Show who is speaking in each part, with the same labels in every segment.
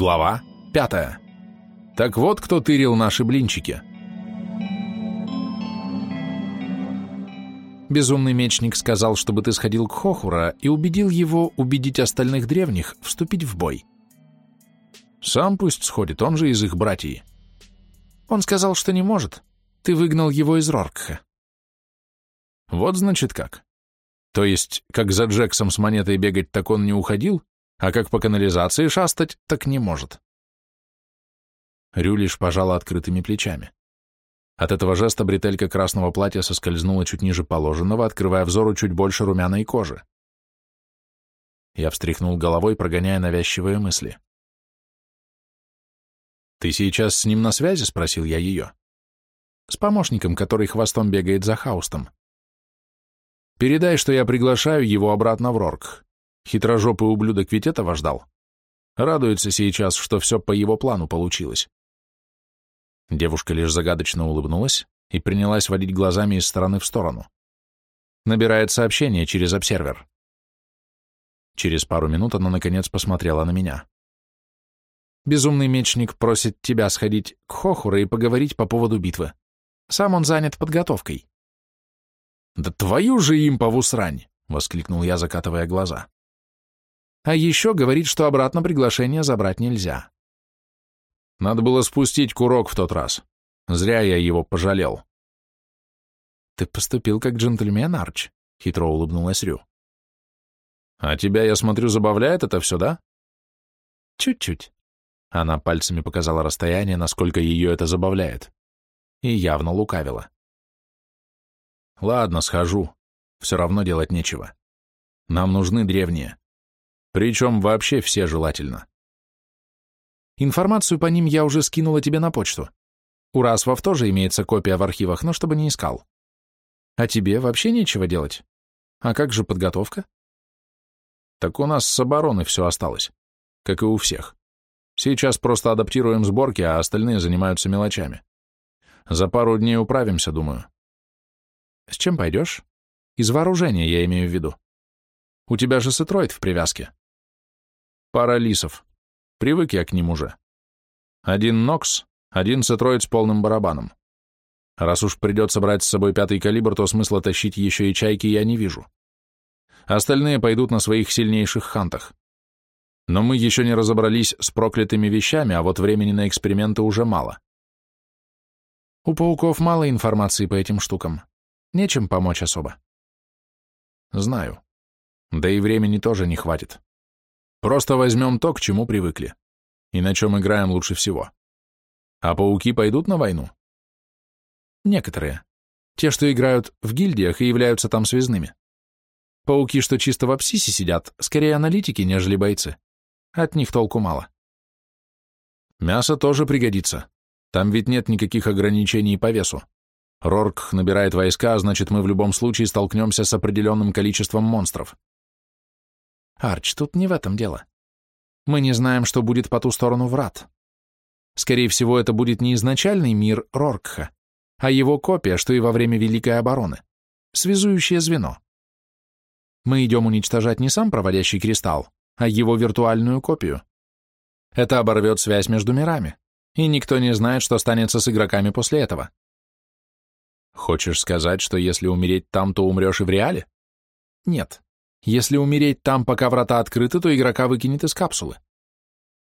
Speaker 1: Глава пятая. Так вот, кто тырил наши блинчики. Безумный мечник сказал, чтобы ты сходил к Хохура и убедил его убедить остальных древних вступить в бой. Сам пусть сходит, он же из их братьев. Он сказал, что не может. Ты выгнал его из Роркха. Вот значит как. То есть, как за Джексом с монетой бегать, так он не уходил, а как по канализации шастать, так не может. Рю лишь пожала открытыми плечами. От этого жеста бретелька красного платья соскользнула чуть ниже положенного, открывая взору чуть больше румяной кожи. Я встряхнул головой, прогоняя навязчивые мысли. «Ты сейчас с ним на связи?» — спросил я ее. «С помощником, который хвостом бегает за Хаустом. Передай, что я приглашаю его обратно в Рорк. Хитрожопый ублюдок ведь этого ждал. Радуется сейчас, что все по его плану получилось. Девушка лишь загадочно улыбнулась и принялась водить глазами из стороны в сторону. Набирает сообщение через обсервер. Через пару минут она наконец посмотрела на меня. Безумный мечник просит тебя сходить к Хохура и поговорить по поводу битвы. Сам он занят подготовкой. «Да твою же импову срань!» — воскликнул я, закатывая глаза. А еще говорит, что обратно приглашение забрать нельзя. Надо было спустить курок в тот раз. Зря я его пожалел. Ты поступил как джентльмен, Арч, хитро улыбнулась Рю. А тебя, я смотрю, забавляет это все, да? Чуть-чуть. Она пальцами показала расстояние, насколько ее это забавляет. И явно лукавила. Ладно, схожу. Все равно делать нечего. Нам нужны древние. Причем вообще все желательно. Информацию по ним я уже скинула тебе на почту. У Расвов тоже имеется копия в архивах, но чтобы не искал. А тебе вообще нечего делать. А как же подготовка? Так у нас с обороны все осталось, как и у всех. Сейчас просто адаптируем сборки, а остальные занимаются мелочами. За пару дней управимся, думаю. С чем пойдешь? Из вооружения я имею в виду. У тебя же сетроид в привязке. Пара лисов. Привык я к ним уже. Один Нокс, один Сетроид с полным барабаном. Раз уж придется брать с собой пятый калибр, то смысла тащить еще и чайки я не вижу. Остальные пойдут на своих сильнейших хантах. Но мы еще не разобрались с проклятыми вещами, а вот времени на эксперименты уже мало. У пауков мало информации по этим штукам. Нечем помочь особо. Знаю. Да и времени тоже не хватит. Просто возьмем то, к чему привыкли, и на чем играем лучше всего. А пауки пойдут на войну? Некоторые. Те, что играют в гильдиях и являются там связными. Пауки, что чисто в абсисе сидят, скорее аналитики, нежели бойцы. От них толку мало. Мясо тоже пригодится. Там ведь нет никаких ограничений по весу. Рорк набирает войска, а значит, мы в любом случае столкнемся с определенным количеством монстров. Арч, тут не в этом дело. Мы не знаем, что будет по ту сторону врат. Скорее всего, это будет не изначальный мир Роркха, а его копия, что и во время Великой обороны. Связующее звено. Мы идем уничтожать не сам проводящий кристалл, а его виртуальную копию. Это оборвет связь между мирами, и никто не знает, что станется с игроками после этого. Хочешь сказать, что если умереть там, то умрешь и в реале? Нет. Если умереть там, пока врата открыты, то игрока выкинет из капсулы.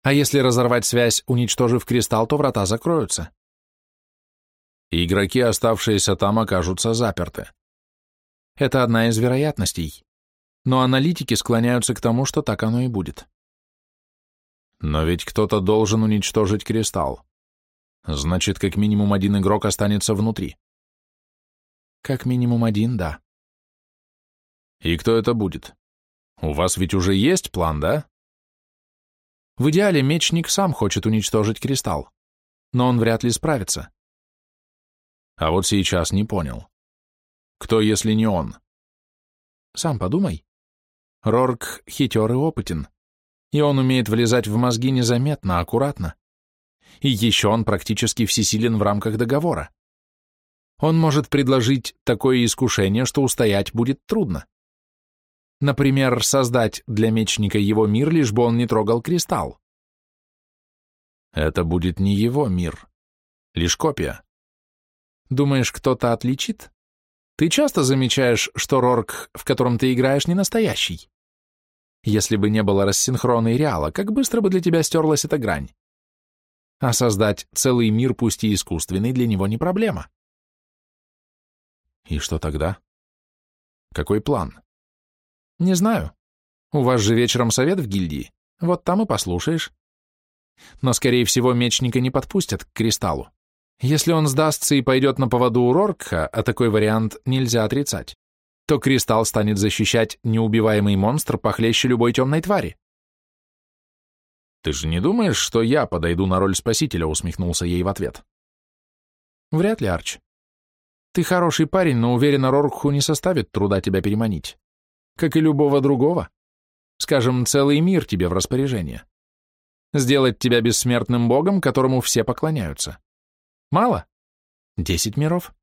Speaker 1: А если разорвать связь, уничтожив кристалл, то врата закроются. И игроки, оставшиеся там, окажутся заперты. Это одна из вероятностей. Но аналитики склоняются к тому, что так оно и будет. Но ведь кто-то должен уничтожить кристалл. Значит, как минимум один игрок останется внутри. Как минимум один, да. И кто это будет? У вас ведь уже есть план, да? В идеале мечник сам хочет уничтожить кристалл, но он вряд ли справится. А вот сейчас не понял. Кто, если не он? Сам подумай. Рорк хитер и опытен, и он умеет влезать в мозги незаметно, аккуратно. И еще он практически всесилен в рамках договора. Он может предложить такое искушение, что устоять будет трудно. Например, создать для мечника его мир, лишь бы он не трогал кристалл. Это будет не его мир, лишь копия. Думаешь, кто-то отличит? Ты часто замечаешь, что Рорк, в котором ты играешь, не настоящий? Если бы не было рассинхрона и реала, как быстро бы для тебя стерлась эта грань? А создать целый мир, пусть и искусственный, для него не проблема. И что тогда? Какой план? Не знаю. У вас же вечером совет в гильдии. Вот там и послушаешь. Но, скорее всего, мечника не подпустят к кристаллу. Если он сдастся и пойдет на поводу у Роркха, а такой вариант нельзя отрицать, то кристалл станет защищать неубиваемый монстр похлеще любой темной твари. «Ты же не думаешь, что я подойду на роль спасителя?» усмехнулся ей в ответ. «Вряд ли, Арч. Ты хороший парень, но уверена, Роркху не составит труда тебя переманить. Как и любого другого. Скажем, целый мир тебе в распоряжение. Сделать тебя бессмертным богом, которому все поклоняются. Мало? Десять миров?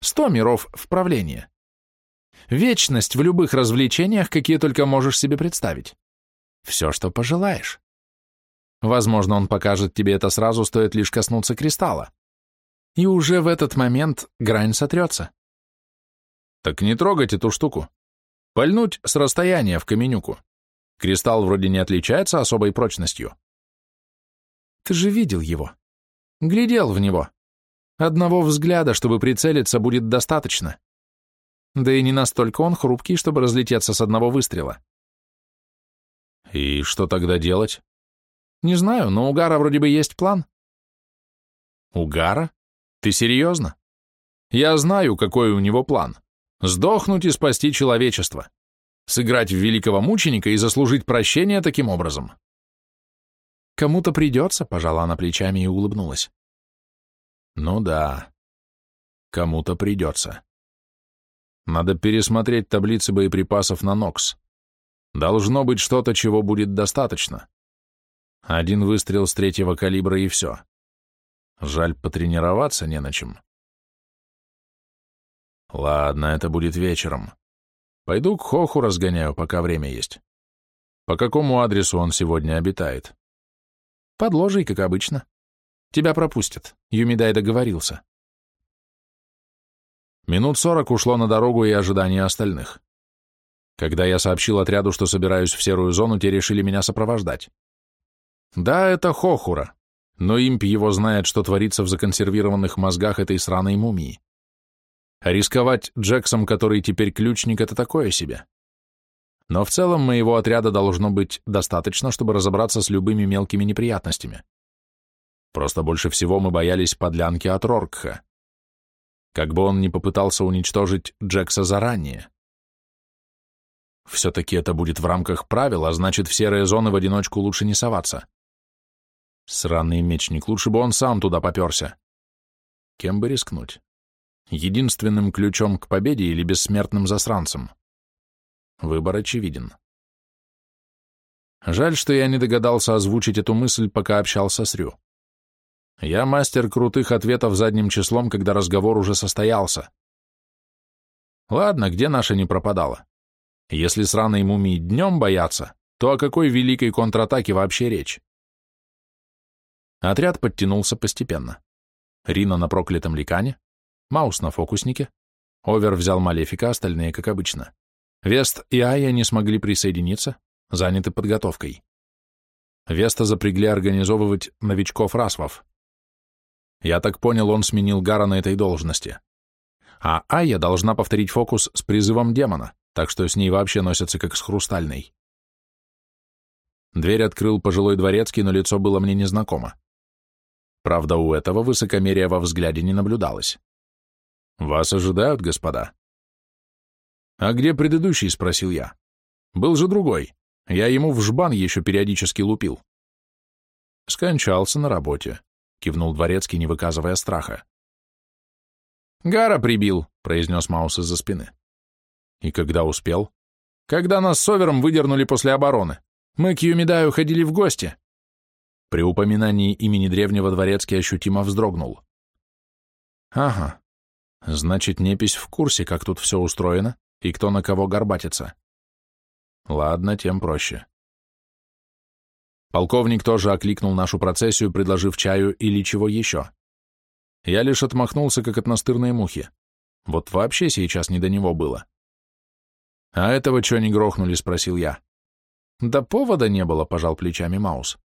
Speaker 1: Сто миров в правлении. Вечность в любых развлечениях, какие только можешь себе представить. Все, что пожелаешь. Возможно, он покажет тебе это сразу, стоит лишь коснуться кристалла. И уже в этот момент грань сотрется. Так не трогать эту штуку. Пальнуть с расстояния в каменюку. Кристалл вроде не отличается особой прочностью. Ты же видел его. Глядел в него. Одного взгляда, чтобы прицелиться, будет достаточно. Да и не настолько он хрупкий, чтобы разлететься с одного выстрела. И что тогда делать? Не знаю, но у Гара вроде бы есть план. У Гара? Ты серьезно? Я знаю, какой у него план. Сдохнуть и спасти человечество. Сыграть в великого мученика и заслужить прощение таким образом. Кому-то придется, пожала она плечами и улыбнулась. Ну да, кому-то придется. Надо пересмотреть таблицы боеприпасов на Нокс. Должно быть что-то, чего будет достаточно. Один выстрел с третьего калибра и все. Жаль, потренироваться не на чем. Ладно, это будет вечером. Пойду к Хоху разгоняю, пока время есть. По какому адресу он сегодня обитает? Под ложей, как обычно. Тебя пропустят. Юмидай договорился. Минут сорок ушло на дорогу и ожидание остальных. Когда я сообщил отряду, что собираюсь в серую зону, те решили меня сопровождать. Да, это Хохура, но имп его знает, что творится в законсервированных мозгах этой сраной мумии. А рисковать Джексом, который теперь ключник, это такое себе. Но в целом моего отряда должно быть достаточно, чтобы разобраться с любыми мелкими неприятностями. Просто больше всего мы боялись подлянки от Роркха. Как бы он ни попытался уничтожить Джекса заранее. Все-таки это будет в рамках правил, а значит, в серые зоны в одиночку лучше не соваться. Сраный мечник, лучше бы он сам туда поперся. Кем бы рискнуть? Единственным ключом к победе или бессмертным засранцем? Выбор очевиден. Жаль, что я не догадался озвучить эту мысль, пока общался с Рю. Я мастер крутых ответов задним числом, когда разговор уже состоялся. Ладно, где наша не пропадала? Если сраной мумии днем боятся, то о какой великой контратаке вообще речь? Отряд подтянулся постепенно. Рина на проклятом ликане, Маус на фокуснике, Овер взял Малефика, остальные как обычно. Вест и Ая не смогли присоединиться, заняты подготовкой. Веста запрягли организовывать новичков-расвов. Я так понял, он сменил Гара на этой должности. А Ая должна повторить фокус с призывом демона, так что с ней вообще носятся как с хрустальной. Дверь открыл пожилой дворецкий, но лицо было мне незнакомо. Правда, у этого высокомерия во взгляде не наблюдалось. «Вас ожидают, господа?» «А где предыдущий?» — спросил я. «Был же другой. Я ему в жбан еще периодически лупил». «Скончался на работе», — кивнул дворецкий, не выказывая страха. «Гара прибил», — произнес Маус из-за спины. «И когда успел?» «Когда нас с Овером выдернули после обороны. Мы к Юмидаю ходили в гости. При упоминании имени древнего дворецкий ощутимо вздрогнул. Ага, значит, непись в курсе, как тут все устроено и кто на кого горбатится. Ладно, тем проще. Полковник тоже окликнул нашу процессию, предложив чаю или чего еще. Я лишь отмахнулся, как от настырной мухи. Вот вообще сейчас не до него было. «А этого что не грохнули?» — спросил я. «Да повода не было», — пожал плечами Маус.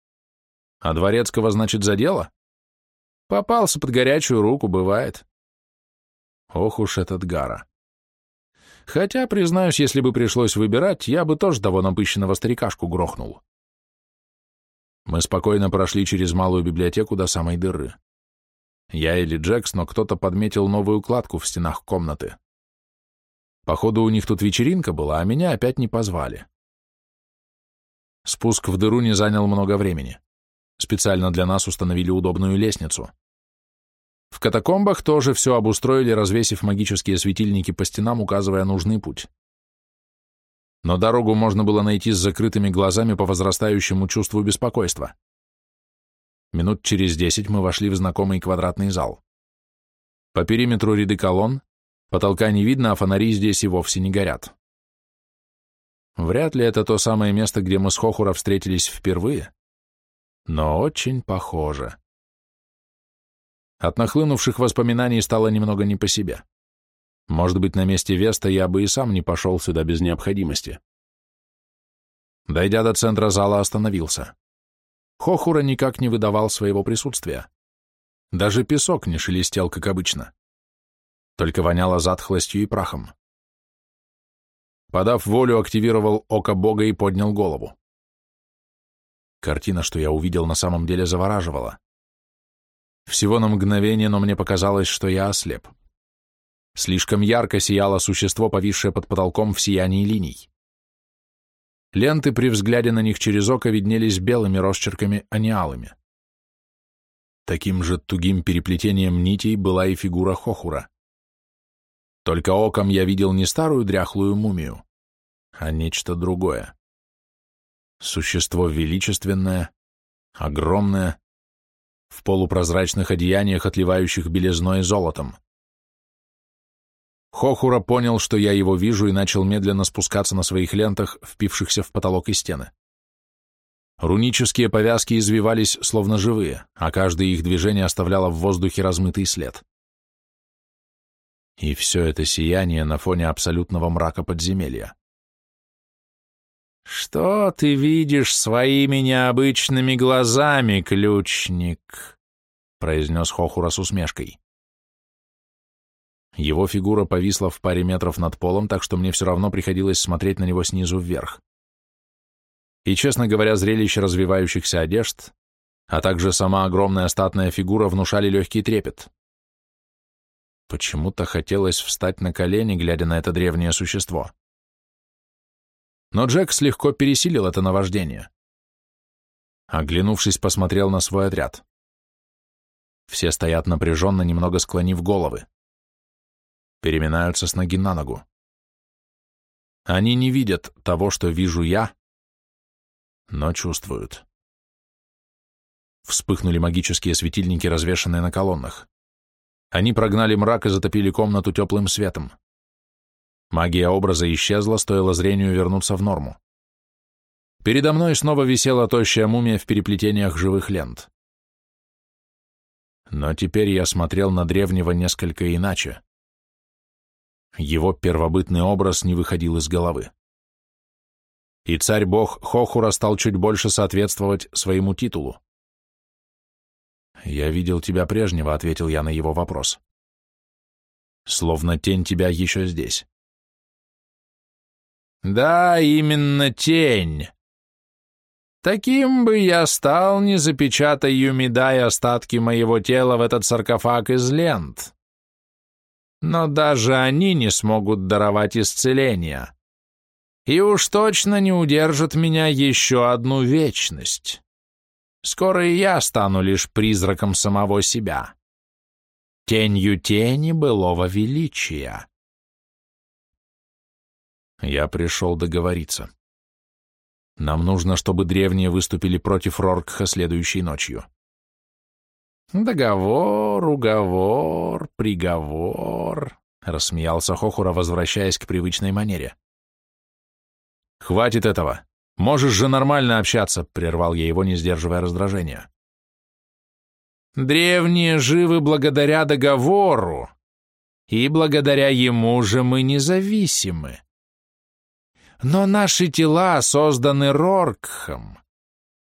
Speaker 1: «А Дворецкого, значит, задело?» «Попался под горячую руку, бывает». Ох уж этот Гара. Хотя, признаюсь, если бы пришлось выбирать, я бы тоже того напыщенного старикашку грохнул. Мы спокойно прошли через малую библиотеку до самой дыры. Я или Джекс, но кто-то подметил новую кладку в стенах комнаты. Походу, у них тут вечеринка была, а меня опять не позвали. Спуск в дыру не занял много времени. Специально для нас установили удобную лестницу. В катакомбах тоже все обустроили, развесив магические светильники по стенам, указывая нужный путь. Но дорогу можно было найти с закрытыми глазами по возрастающему чувству беспокойства. Минут через десять мы вошли в знакомый квадратный зал. По периметру ряды колонн, потолка не видно, а фонари здесь и вовсе не горят. Вряд ли это то самое место, где мы с Хохура встретились впервые, но очень похоже. От нахлынувших воспоминаний стало немного не по себе. Может быть, на месте Веста я бы и сам не пошел сюда без необходимости. Дойдя до центра зала, остановился. Хохура никак не выдавал своего присутствия. Даже песок не шелестел, как обычно. Только воняло затхлостью и прахом. Подав волю, активировал око Бога и поднял голову. Картина, что я увидел, на самом деле завораживала. Всего на мгновение, но мне показалось, что я ослеп. Слишком ярко сияло существо, повисшее под потолком в сиянии линий. Ленты при взгляде на них через око виднелись белыми росчерками, а не алыми. Таким же тугим переплетением нитей была и фигура Хохура. Только оком я видел не старую дряхлую мумию, а нечто другое. Существо величественное, огромное, в полупрозрачных одеяниях, отливающих белизной и золотом. Хохура понял, что я его вижу, и начал медленно спускаться на своих лентах, впившихся в потолок и стены. Рунические повязки извивались, словно живые, а каждое их движение оставляло в воздухе размытый след. И все это сияние на фоне абсолютного мрака подземелья.
Speaker 2: «Что ты видишь своими необычными глазами, ключник?» — произнес Хохура с усмешкой.
Speaker 1: Его фигура повисла в паре метров над полом, так что мне все равно приходилось смотреть на него снизу вверх. И, честно говоря, зрелище развивающихся одежд, а также сама огромная статная фигура внушали легкий трепет. Почему-то хотелось встать на колени, глядя на это древнее существо. Но Джек слегка пересилил это наваждение. Оглянувшись, посмотрел на свой отряд. Все стоят напряженно, немного склонив головы. Переминаются с ноги на ногу. Они не видят того, что вижу я, но чувствуют. Вспыхнули магические светильники, развешанные на колоннах. Они прогнали мрак и затопили комнату теплым светом. Магия образа исчезла, стоило зрению вернуться в норму. Передо мной снова висела тощая мумия в переплетениях живых лент. Но теперь я смотрел на древнего несколько иначе. Его первобытный образ не выходил из головы. И царь-бог Хохура стал чуть больше соответствовать своему титулу. «Я видел тебя прежнего», — ответил я на его вопрос. «Словно тень тебя еще здесь».
Speaker 2: Да, именно тень. Таким бы я стал, не запечатая Юмидай остатки моего тела в этот саркофаг из лент. Но даже они не смогут даровать исцеления. И уж точно не удержат меня еще одну вечность. Скоро и я стану лишь призраком самого себя. Тенью тени былого величия.
Speaker 1: Я пришел договориться. Нам нужно, чтобы древние выступили против Роркха следующей ночью.
Speaker 2: Договор, уговор, приговор, рассмеялся Хохура, возвращаясь к привычной манере.
Speaker 1: Хватит этого. Можешь же нормально общаться, прервал я его, не сдерживая раздражения.
Speaker 2: Древние живы благодаря договору, и благодаря ему же мы независимы. Но наши тела созданы Роркхом.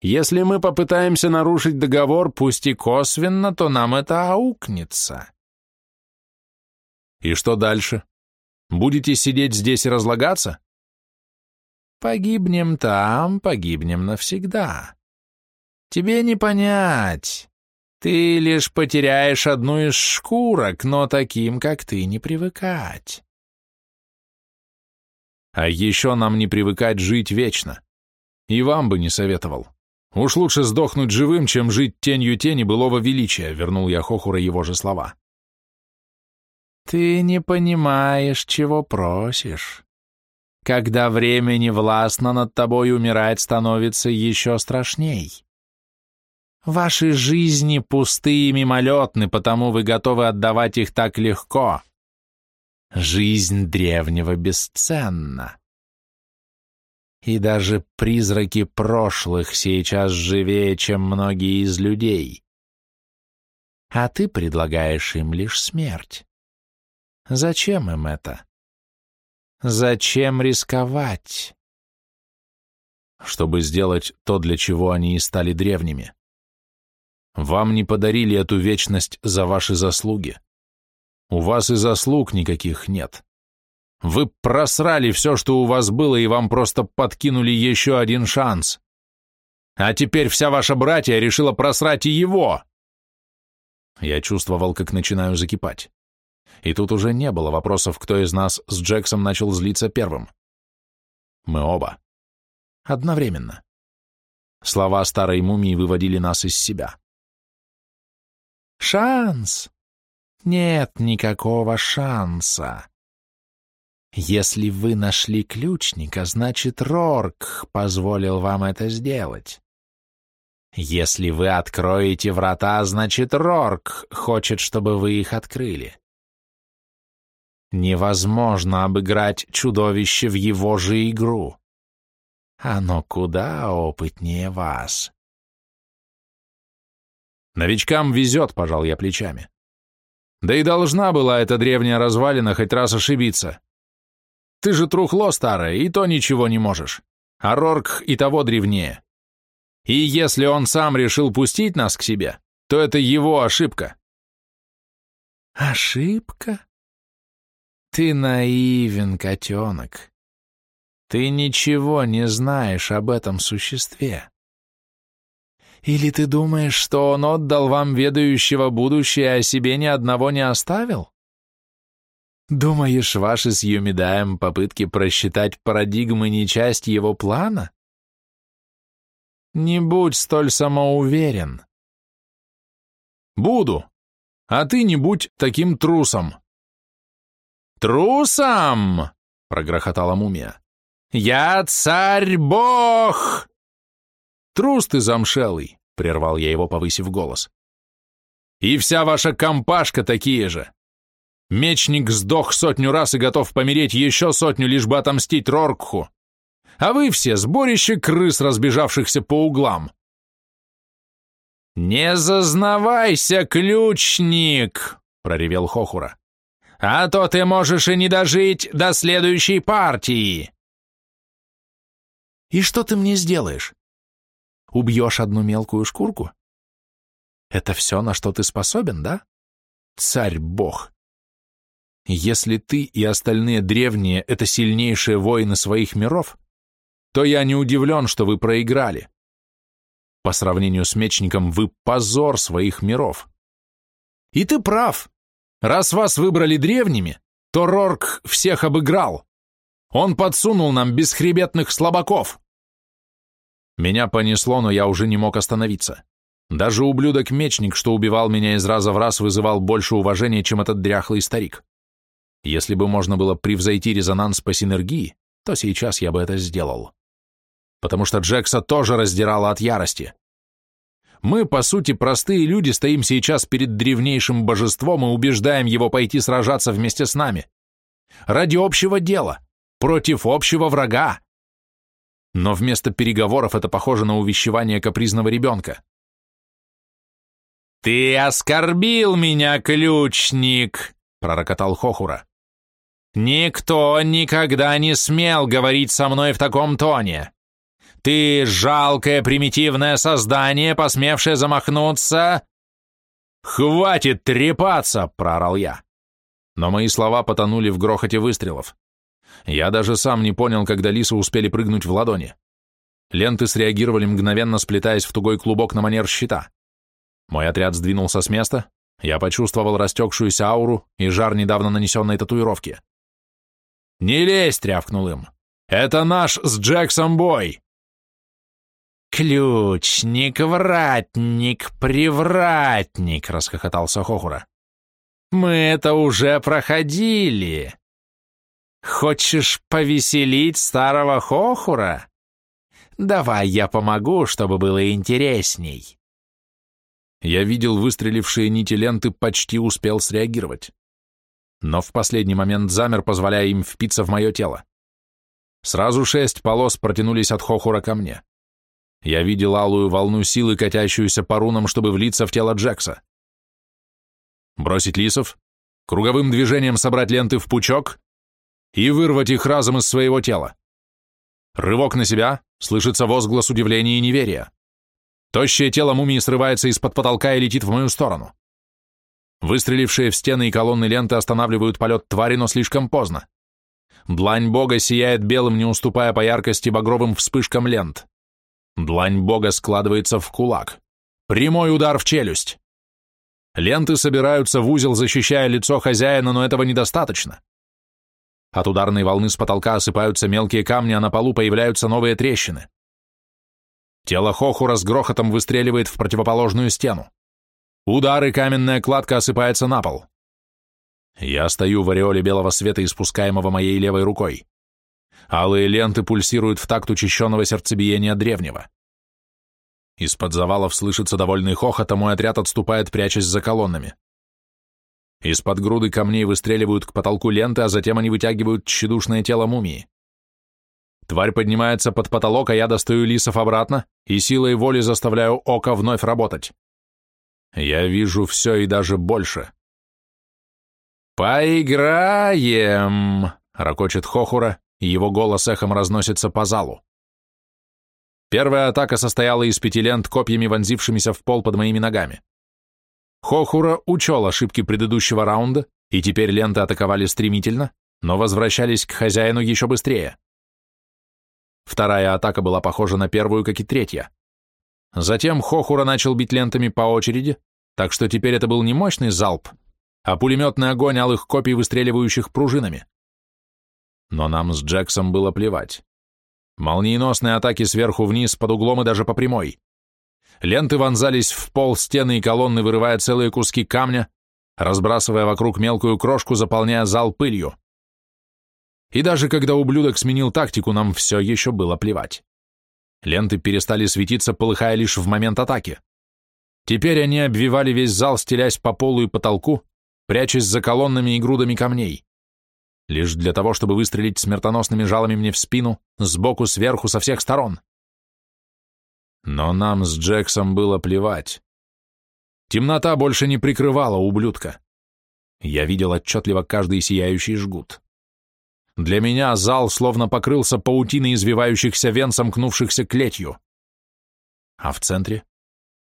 Speaker 2: Если мы попытаемся нарушить договор, пусть и косвенно, то нам это аукнется.
Speaker 1: И что дальше? Будете сидеть здесь и разлагаться?
Speaker 2: Погибнем там, погибнем навсегда. Тебе не понять. Ты лишь потеряешь одну из шкурок, но таким, как ты, не привыкать.
Speaker 1: А еще нам не привыкать жить вечно. И вам бы не советовал. Уж лучше сдохнуть живым, чем жить тенью тени былого величия, вернул я Хохура его же слова.
Speaker 2: Ты не понимаешь, чего просишь. Когда время не властно над тобой умирать становится еще страшней. Ваши жизни пустые и мимолетны, потому вы готовы отдавать их так легко. Жизнь древнего бесценна. И даже призраки прошлых сейчас живее, чем многие из людей. А ты предлагаешь им лишь смерть. Зачем им это? Зачем рисковать?
Speaker 1: Чтобы сделать то, для чего они и стали древними. Вам не подарили эту вечность за ваши заслуги. У вас и заслуг никаких нет. Вы просрали все, что у вас было, и вам просто подкинули еще один шанс. А теперь вся ваша братья решила просрать и его. Я чувствовал, как начинаю закипать. И тут уже не было вопросов, кто из нас с Джексом начал злиться первым. Мы оба. Одновременно. Слова старой мумии выводили нас из себя.
Speaker 2: «Шанс! Нет никакого шанса. Если вы нашли ключника, значит, Рорк позволил вам это сделать. Если вы откроете врата, значит, Рорк хочет, чтобы вы их открыли. Невозможно обыграть чудовище в его же игру. Оно куда опытнее вас.
Speaker 1: Новичкам везет, пожал я плечами. Да и должна была эта древняя развалина хоть раз ошибиться. Ты же трухло старое, и то ничего не можешь. А Рорк и того древнее. И если он сам решил пустить нас к себе, то это его ошибка.
Speaker 2: Ошибка? Ты наивен, котенок. Ты ничего не знаешь об этом существе. Или ты думаешь, что он отдал вам ведающего будущее, а себе ни одного не оставил? Думаешь, ваши с Юмидаем попытки просчитать парадигмы не часть его плана? Не будь столь самоуверен.
Speaker 1: Буду. А ты не будь таким трусом.
Speaker 2: «Трусом!» — прогрохотала мумия. «Я царь-бог!»
Speaker 1: «Трус ты замшелый!» — прервал я его, повысив голос. «И вся ваша компашка такие же! Мечник сдох сотню раз и готов помереть еще сотню, лишь бы отомстить Роркху! А вы все сборище крыс, разбежавшихся по углам!»
Speaker 2: «Не зазнавайся, ключник!» — проревел Хохура а то ты можешь и не дожить до следующей партии. И что ты мне сделаешь? Убьешь одну мелкую шкурку? Это все, на что ты способен, да? Царь-бог.
Speaker 1: Если ты и остальные древние — это сильнейшие воины своих миров, то я не удивлен, что вы проиграли. По сравнению с мечником, вы позор своих миров. И ты прав. Раз вас выбрали древними, то Рорк всех обыграл. Он подсунул нам бесхребетных слабаков. Меня понесло, но я уже не мог остановиться. Даже ублюдок-мечник, что убивал меня из раза в раз, вызывал больше уважения, чем этот дряхлый старик. Если бы можно было превзойти резонанс по синергии, то сейчас я бы это сделал. Потому что Джекса тоже раздирало от ярости. Мы, по сути, простые люди, стоим сейчас перед древнейшим божеством и убеждаем его пойти сражаться вместе с нами. Ради общего дела, против общего врага. Но вместо переговоров это похоже на увещевание капризного ребенка.
Speaker 2: «Ты оскорбил меня, ключник!» — пророкотал Хохура. «Никто никогда не смел говорить со мной в таком тоне. Ты жалкое примитивное создание, посмевшее замахнуться...» «Хватит трепаться!» — проорал я. Но мои слова потонули в грохоте выстрелов. Я даже сам не понял, когда лисы успели прыгнуть в ладони. Ленты среагировали мгновенно, сплетаясь в тугой клубок на манер щита. Мой отряд сдвинулся с места, я почувствовал растекшуюся ауру и жар недавно нанесенной татуировки. «Не лезь!» — рявкнул им. «Это наш с Джексом бой!» «Ключник, вратник, привратник!» — расхохотался Хохура. «Мы это уже проходили!» Хочешь повеселить старого хохура? Давай я помогу, чтобы было интересней.
Speaker 1: Я видел выстрелившие нити ленты, почти успел среагировать. Но в последний момент замер, позволяя им впиться в мое тело. Сразу шесть полос протянулись от хохура ко мне. Я видел алую волну силы, катящуюся по рунам, чтобы влиться в тело Джекса. Бросить лисов, круговым движением собрать ленты в пучок, и вырвать их разом из своего тела. Рывок на себя, слышится возглас удивления и неверия. Тощее тело мумии срывается из-под потолка и летит в мою сторону. Выстрелившие в стены и колонны ленты останавливают полет твари, но слишком поздно. Длань бога сияет белым, не уступая по яркости багровым вспышкам лент. Длань бога складывается в кулак. Прямой удар в челюсть. Ленты собираются в узел, защищая лицо хозяина, но этого недостаточно. От ударной волны с потолка осыпаются мелкие камни, а на полу появляются новые трещины. Тело Хохура с грохотом выстреливает в противоположную стену. Удар и каменная кладка осыпается на пол. Я стою в ореоле белого света, испускаемого моей левой рукой. Алые ленты пульсируют в такт учащенного сердцебиения древнего. Из-под завалов слышится довольный хохот, а мой отряд отступает, прячась за колоннами. Из-под груды камней выстреливают к потолку ленты, а затем они вытягивают тщедушное тело мумии. Тварь поднимается под потолок, а я достаю лисов обратно и силой воли заставляю око вновь работать. Я вижу все и даже больше. «Поиграем!» — ракочет Хохура, и его голос эхом разносится по залу. Первая атака состояла из пяти лент, копьями вонзившимися в пол под моими ногами. Хохура учел ошибки предыдущего раунда, и теперь ленты атаковали стремительно, но возвращались к хозяину еще быстрее. Вторая атака была похожа на первую, как и третья. Затем Хохура начал бить лентами по очереди, так что теперь это был не мощный залп, а пулеметный огонь алых копий, выстреливающих пружинами. Но нам с Джексом было плевать. Молниеносные атаки сверху вниз, под углом и даже по прямой. Ленты вонзались в пол, стены и колонны, вырывая целые куски камня, разбрасывая вокруг мелкую крошку, заполняя зал пылью. И даже когда ублюдок сменил тактику, нам все еще было плевать. Ленты перестали светиться, полыхая лишь в момент атаки. Теперь они обвивали весь зал, стелясь по полу и потолку, прячась за колоннами и грудами камней. Лишь для того, чтобы выстрелить смертоносными жалами мне в спину, сбоку, сверху, со всех сторон. Но нам с Джексом было плевать. Темнота больше не прикрывала ублюдка. Я видел отчетливо каждый сияющий жгут. Для меня зал словно покрылся паутиной извивающихся вен, сомкнувшихся клетью. А в центре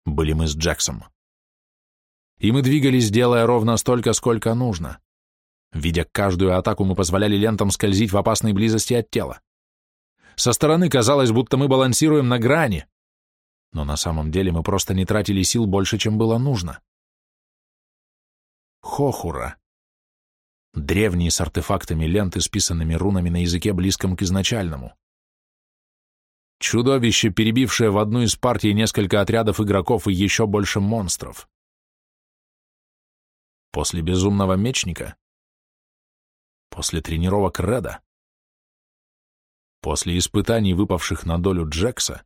Speaker 1: были мы с Джексом. И мы двигались, делая ровно столько, сколько нужно. Видя каждую атаку, мы позволяли лентам скользить в опасной близости от тела. Со стороны казалось, будто мы балансируем на грани, но на самом деле мы просто не тратили сил больше, чем было нужно. Хохура. Древние с артефактами ленты, списанными рунами на языке, близком к изначальному. Чудовище, перебившее в одну из партий несколько отрядов игроков и еще больше монстров. После безумного мечника, после тренировок Реда, после испытаний, выпавших на долю Джекса,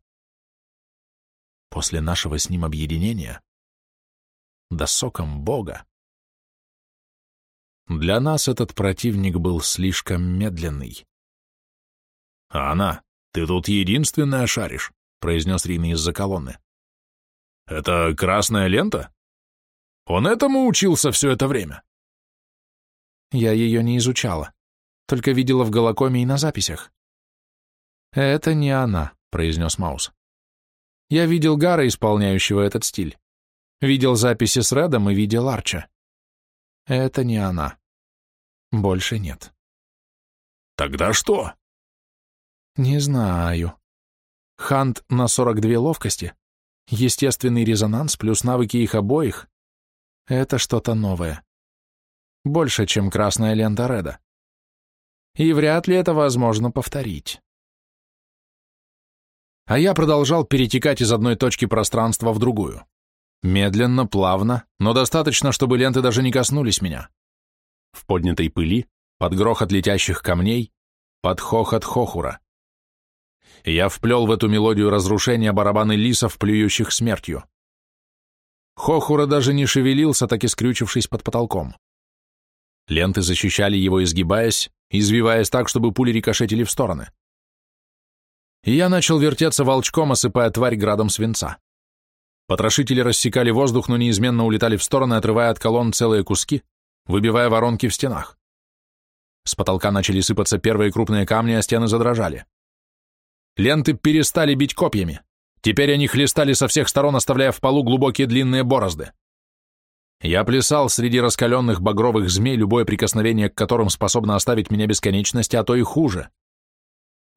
Speaker 1: после нашего с ним объединения, да соком Бога. Для нас этот противник был слишком медленный. А она,
Speaker 2: «Ты тут единственная шаришь», — произнес Рина из-за колонны. «Это красная лента? Он этому учился все это время?»
Speaker 1: Я ее не изучала, только видела в голокоме и на записях. «Это не она», — произнес Маус. «Я видел Гара, исполняющего этот стиль. Видел записи с Редом и видел Арча. Это не она. Больше нет».
Speaker 2: «Тогда что?»
Speaker 1: «Не знаю. Хант на 42 ловкости, естественный резонанс плюс навыки их обоих — это что-то новое. Больше, чем красная лента Реда. И вряд ли это возможно повторить. А я продолжал перетекать из одной точки пространства в другую. Медленно, плавно, но достаточно, чтобы ленты даже не коснулись меня. В поднятой пыли, под грохот летящих камней, под хохот хохура. Я вплел в эту мелодию разрушения барабаны лисов, плюющих смертью. Хохура даже не шевелился, так и скрючившись под потолком. Ленты защищали его, изгибаясь, извиваясь так, чтобы пули рикошетили в стороны. И я начал вертеться волчком, осыпая тварь градом свинца. Потрошители рассекали воздух, но неизменно улетали в стороны, отрывая от колонн целые куски, выбивая воронки в стенах. С потолка начали сыпаться первые крупные камни, а стены задрожали. Ленты перестали бить копьями. Теперь они хлестали со всех сторон, оставляя в полу глубокие длинные борозды. Я плясал среди раскаленных багровых змей, любое прикосновение к которым способно оставить меня бесконечности, а то и хуже.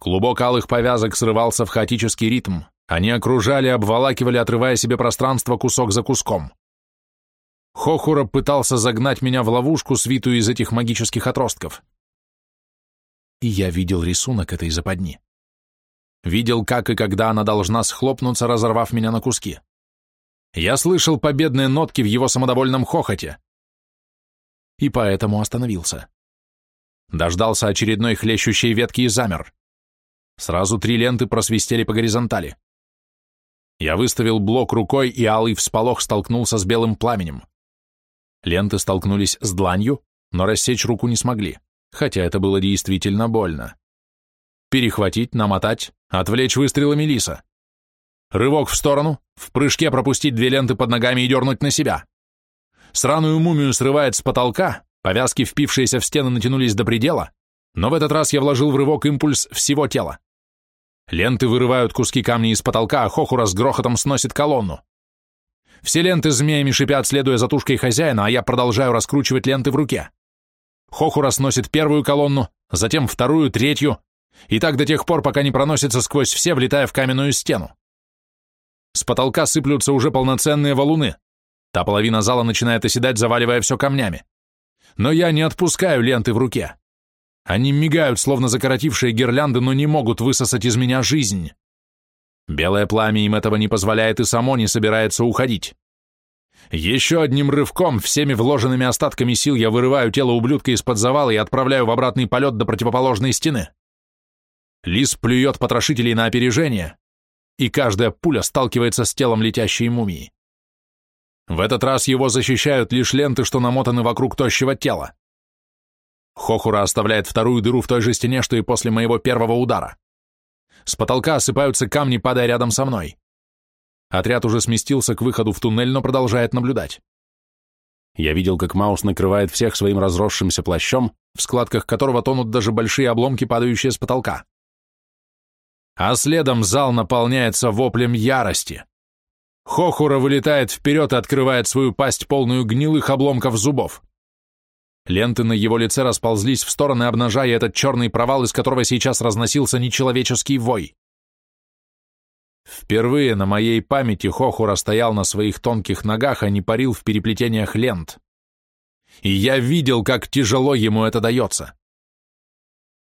Speaker 1: Клубок алых повязок срывался в хаотический ритм. Они окружали, обволакивали, отрывая себе пространство кусок за куском. Хохура пытался загнать меня в ловушку, свитую из этих магических отростков. И я видел рисунок этой западни. Видел, как и когда она должна схлопнуться, разорвав меня на куски. Я слышал победные нотки в его самодовольном хохоте. И поэтому остановился. Дождался очередной хлещущей ветки и замер. Сразу три ленты просвистели по горизонтали. Я выставил блок рукой, и алый всполох столкнулся с белым пламенем. Ленты столкнулись с дланью, но рассечь руку не смогли, хотя это было действительно больно. Перехватить, намотать, отвлечь выстрелами лиса. Рывок в сторону, в прыжке пропустить две ленты под ногами и дернуть на себя. Сраную мумию срывает с потолка, повязки, впившиеся в стены, натянулись до предела, но в этот раз я вложил в рывок импульс всего тела. Ленты вырывают куски камней из потолка, а Хохура с грохотом сносит колонну. Все ленты змеями шипят, следуя за тушкой хозяина, а я продолжаю раскручивать ленты в руке. Хохура сносит первую колонну, затем вторую, третью, и так до тех пор, пока не проносится сквозь все, влетая в каменную стену. С потолка сыплются уже полноценные валуны. Та половина зала начинает оседать, заваливая все камнями. Но я не отпускаю ленты в руке. Они мигают, словно закоротившие гирлянды, но не могут высосать из меня жизнь. Белое пламя им этого не позволяет и само не собирается уходить. Еще одним рывком, всеми вложенными остатками сил я вырываю тело ублюдка из-под завала и отправляю в обратный полет до противоположной стены. Лис плюет потрошителей на опережение, и каждая пуля сталкивается с телом летящей мумии. В этот раз его защищают лишь ленты, что намотаны вокруг тощего тела. Хохура оставляет вторую дыру в той же стене, что и после моего первого удара. С потолка осыпаются камни, падая рядом со мной. Отряд уже сместился к выходу в туннель, но продолжает наблюдать. Я видел, как Маус накрывает всех своим разросшимся плащом, в складках которого тонут даже большие обломки, падающие с потолка а следом зал наполняется воплем ярости. Хохура вылетает вперед и открывает свою пасть, полную гнилых обломков зубов. Ленты на его лице расползлись в стороны, обнажая этот черный провал, из которого сейчас разносился нечеловеческий вой. Впервые на моей памяти Хохура стоял на своих тонких ногах, а не парил в переплетениях лент. И я видел, как тяжело ему это дается.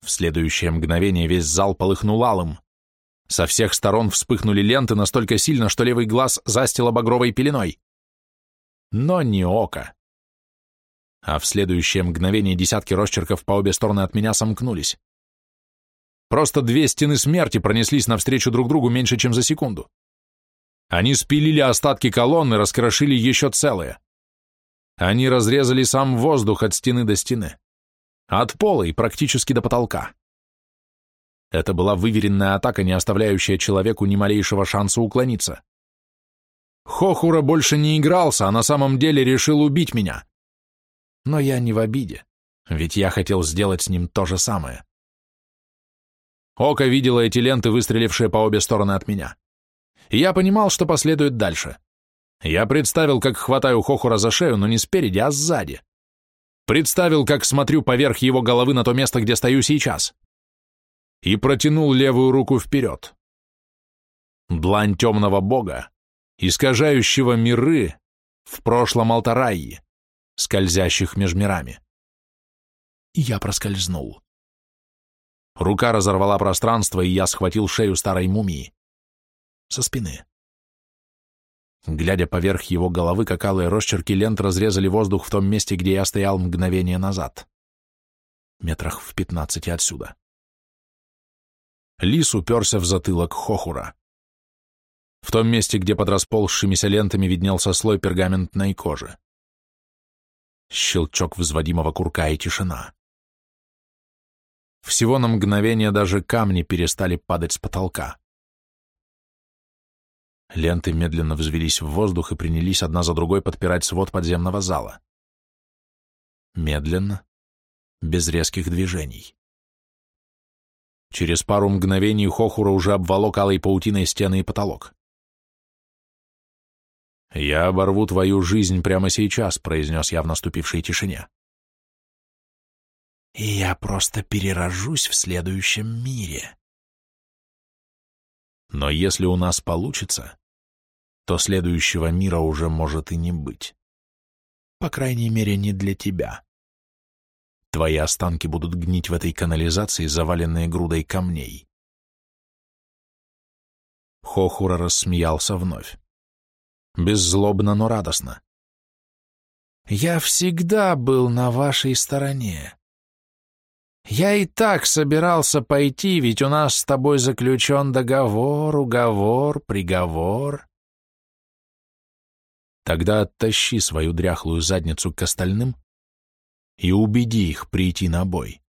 Speaker 1: В следующее мгновение весь зал полыхнул алым. Со всех сторон вспыхнули ленты настолько сильно, что левый глаз застило багровой пеленой. Но не око. А в следующее мгновение десятки росчерков по обе стороны от меня сомкнулись. Просто две стены смерти пронеслись навстречу друг другу меньше, чем за секунду. Они спилили остатки колонны, раскрошили еще целые. Они разрезали сам воздух от стены до стены. От пола и практически до потолка. Это была выверенная атака, не оставляющая человеку ни малейшего шанса уклониться. Хохура больше не игрался, а на самом деле решил убить меня. Но я не в обиде, ведь я хотел сделать с ним то же самое. Око видело эти ленты, выстрелившие по обе стороны от меня. Я понимал, что последует дальше. Я представил, как хватаю Хохура за шею, но не спереди, а сзади. Представил, как смотрю поверх его головы на то место, где стою сейчас. И протянул левую руку вперед. Длань темного бога, искажающего миры в прошлом Алтараи, скользящих меж мирами. Я проскользнул. Рука разорвала пространство, и я схватил шею старой мумии. Со спины. Глядя поверх его головы, как алые росчерки лент разрезали воздух в том месте, где я стоял мгновение назад. Метрах в пятнадцати отсюда. Лис уперся в затылок Хохура. В том месте, где под расползшимися лентами виднелся слой пергаментной кожи. Щелчок взводимого курка и тишина. Всего на мгновение даже камни перестали падать с потолка. Ленты медленно взвелись в воздух и принялись одна за другой подпирать свод подземного зала. Медленно, без резких движений. Через пару мгновений Хохура уже обволок алой паутиной стены и потолок. «Я оборву твою жизнь прямо сейчас», — произнес я в наступившей тишине. «И я просто перерожусь в следующем мире», но если у нас получится, то следующего мира уже может и не быть. По крайней мере, не для тебя. Твои останки будут гнить в этой канализации, заваленные грудой камней. Хохура рассмеялся вновь. Беззлобно, но радостно. «Я всегда был на вашей стороне. Я и так собирался пойти, ведь у нас с тобой заключен договор, уговор, приговор. Тогда оттащи свою дряхлую задницу к остальным и убеди их прийти на бой.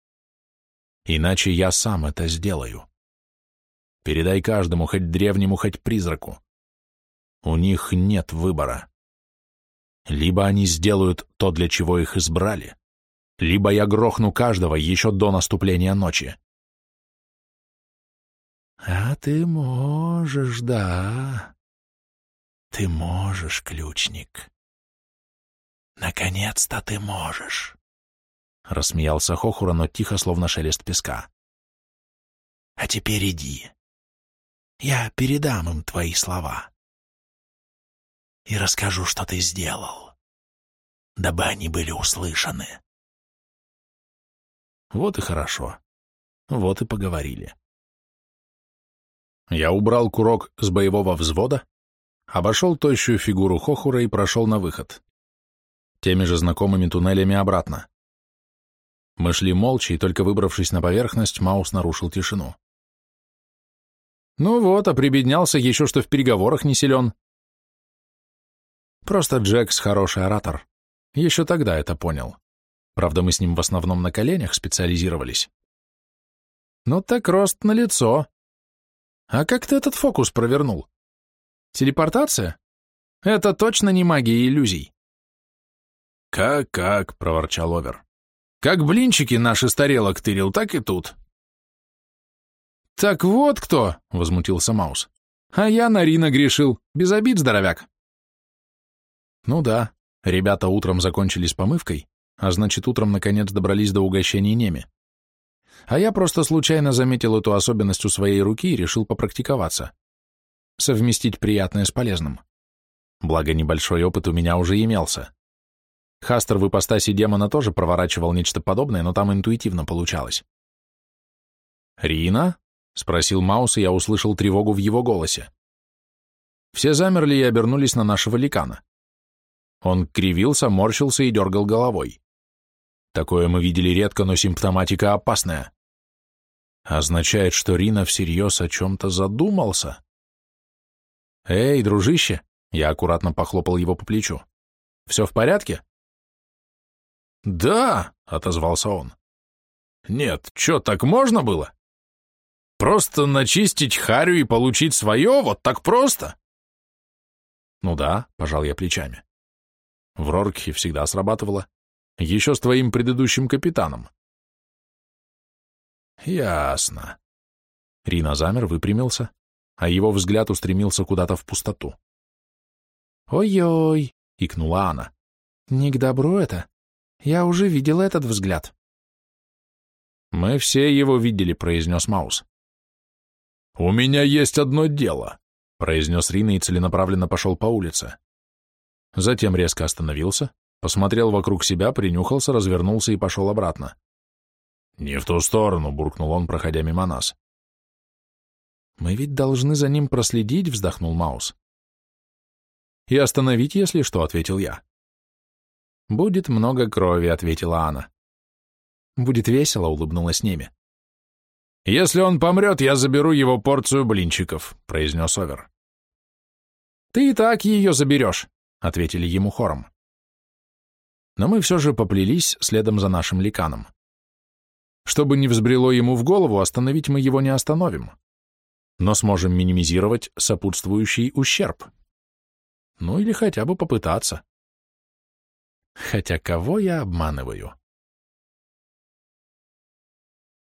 Speaker 1: Иначе я сам это сделаю. Передай каждому, хоть древнему, хоть призраку. У них нет выбора. Либо они сделают то, для чего их избрали, либо я грохну каждого еще до наступления ночи. А ты можешь, да. Ты можешь, ключник. Наконец-то ты можешь. Рассмеялся Хохура, но тихо, словно шелест песка. А теперь иди. Я передам им твои слова. И расскажу, что ты сделал, дабы они были услышаны. Вот и хорошо. Вот и поговорили. Я убрал курок с боевого взвода, обошел тощую фигуру Хохура и прошел на выход. Теми же знакомыми туннелями обратно. Мы шли молча, и только выбравшись на поверхность, Маус нарушил тишину. Ну вот, а прибеднялся еще, что в переговорах не силен. Просто Джекс хороший оратор. Еще тогда это понял. Правда, мы с ним в основном на коленях специализировались. Ну так рост на лицо. А как ты этот фокус провернул? Телепортация? Это точно не магия иллюзий. «Как-как?» — проворчал Овер. «Как блинчики наши с тарелок тырил, так и тут». «Так вот кто!» — возмутился Маус. «А я на Рина грешил. Без обид, здоровяк». Ну да, ребята утром закончили с помывкой, а значит, утром наконец добрались до угощений Неми. А я просто случайно заметил эту особенность у своей руки и решил попрактиковаться. Совместить приятное с полезным. Благо, небольшой опыт у меня уже имелся. Хастер в ипостаси демона тоже проворачивал нечто подобное, но там интуитивно получалось. «Рина?» — спросил Маус, и я услышал тревогу в его голосе. Все замерли и обернулись на нашего ликана. Он кривился, морщился и дергал головой. Такое мы видели редко, но симптоматика опасная. Означает, что Рина всерьез о чем-то задумался. «Эй, дружище!» — я аккуратно похлопал его по плечу. «Все в порядке?» «Да!» — отозвался он. «Нет, что, так можно было?»
Speaker 2: Просто начистить харю и получить свое? Вот так просто?
Speaker 1: Ну да, пожал я плечами. В Роркхе всегда срабатывало. Еще с твоим предыдущим капитаном.
Speaker 2: Ясно.
Speaker 1: Рина замер, выпрямился, а его взгляд устремился куда-то в пустоту. «Ой-ой!» — икнула она. «Не к добру это. Я уже видел этот взгляд».
Speaker 2: «Мы все его видели», — произнес Маус. «У меня есть одно дело», — произнес Рина и целенаправленно пошел по улице. Затем резко остановился, посмотрел вокруг себя, принюхался, развернулся и пошел обратно. «Не в ту сторону», — буркнул он, проходя мимо нас.
Speaker 1: «Мы ведь должны за ним проследить», — вздохнул Маус. «И остановить, если что», — ответил я. «Будет много крови», — ответила Анна. «Будет весело», — улыбнулась Неми.
Speaker 2: «Если он помрет, я заберу его порцию блинчиков», — произнес Овер.
Speaker 1: «Ты и так ее заберешь», — ответили ему хором. Но мы все же поплелись следом за нашим ликаном. Чтобы не взбрело ему в голову, остановить мы его не остановим но сможем минимизировать сопутствующий ущерб. Ну или хотя бы попытаться. Хотя кого я обманываю?